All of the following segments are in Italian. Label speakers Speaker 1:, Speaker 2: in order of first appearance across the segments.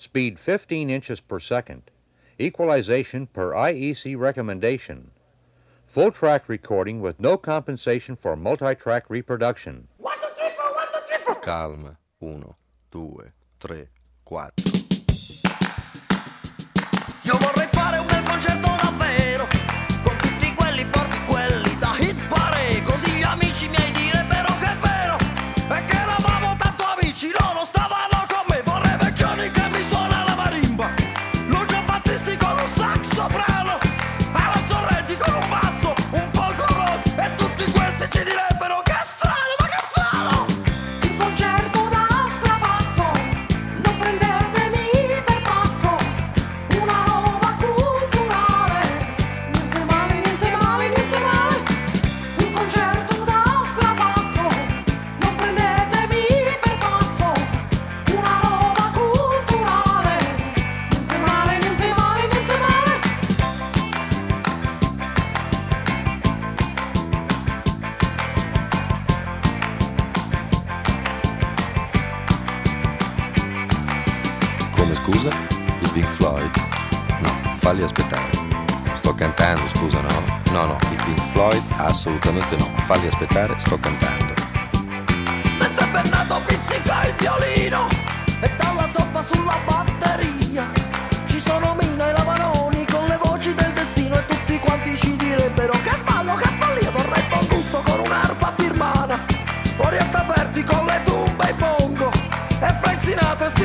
Speaker 1: speed 15 inches per second, equalization per IEC recommendation, full track recording with no compensation for multi track reproduction.
Speaker 2: 1, 2, 3, 4, 1,
Speaker 3: 2, scusa? I Pink Floyd? No, falli aspettare. Sto cantando, scusa, no? No, no, i Pink Floyd assolutamente no. Falli aspettare, sto cantando.
Speaker 4: Mentre Bernardo pizzica il violino E dalla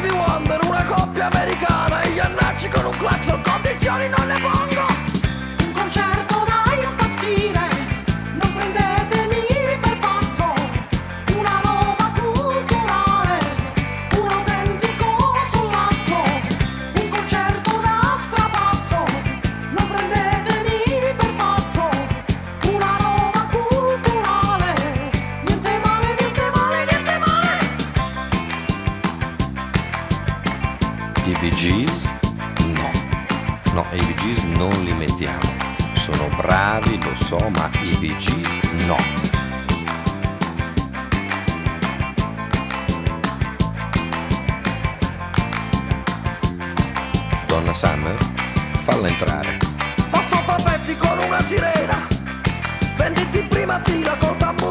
Speaker 4: Stevie Wonder Una coppia americana E gli annacci con un clacson Condizioni non ne pongo
Speaker 3: I Gees? No. No, i Gees non li mettiamo. Sono bravi, lo so, ma i Gees no. Donna Summer? Falla entrare.
Speaker 4: Posto Papetti con una sirena Venditi in prima fila col tamburello